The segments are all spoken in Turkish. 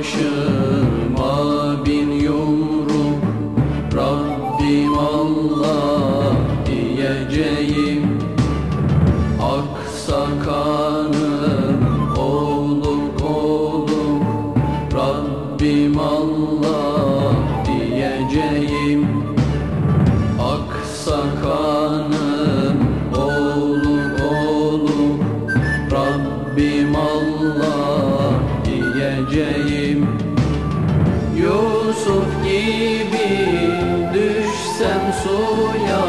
başıma bin yumruk Rabbim Allah diyeceğim. Aksakanım oluk oluk Rabbim Allah diyeceğim. Aksakanım oluk oluk Rabbim Allah suya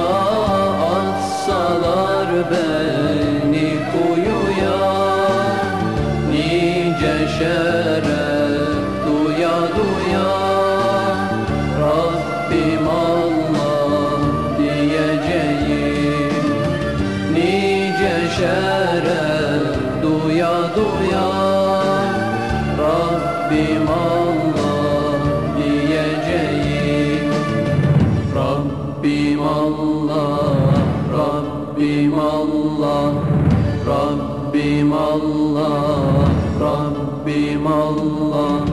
Atsalar beni kuyuya Nice şeref duya duya. Rabbim Allah diyeceğim Nice şeref duya duya. Rabbim Allah Rabbim Allah Rabbim Allah Rabbim Allah Rabbim Allah.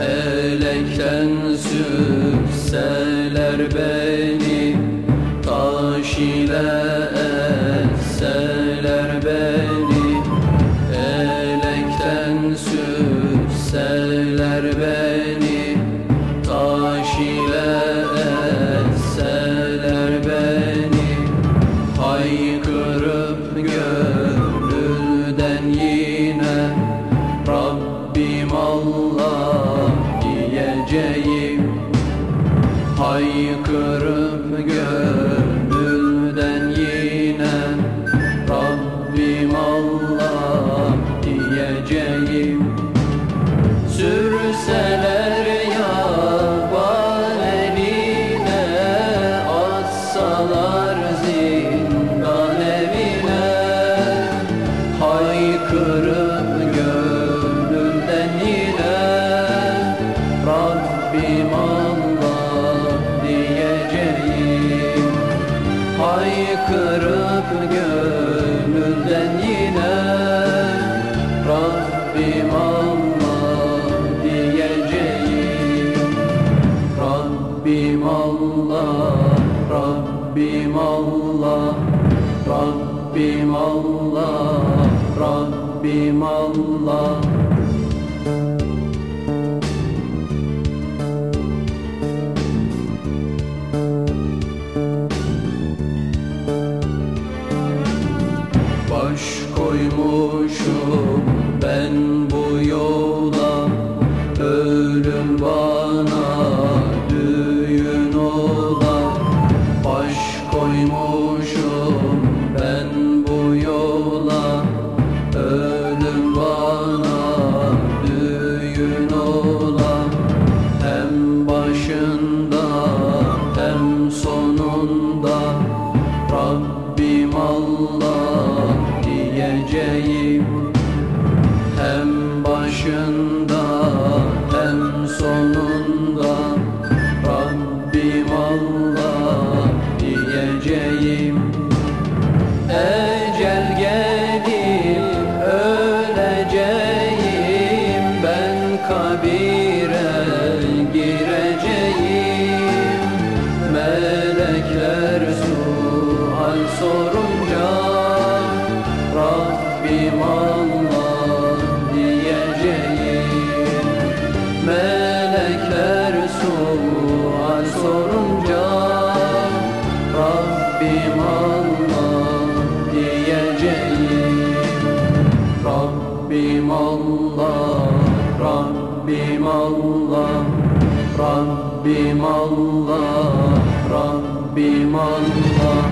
Elekten sürseler beni ile esseler beni Haykırıp gönülden yine Rabbim Allah diyeceğim Haykırıp Haykırıp gönülden yine Rabbim diyeceğim. Haykırıp gönülden yine Rabbim diyeceğim. Rabbim Allah Rabbim Allah Rabbim Allah Rabbim Allah. Baş koymuşum Rabbim Allah diyeceğim. Melekler sual sorunca Rabbim Allah diyeceğim. Rabbim Allah Rabbim Allah Rabbim Allah Rabbim Allah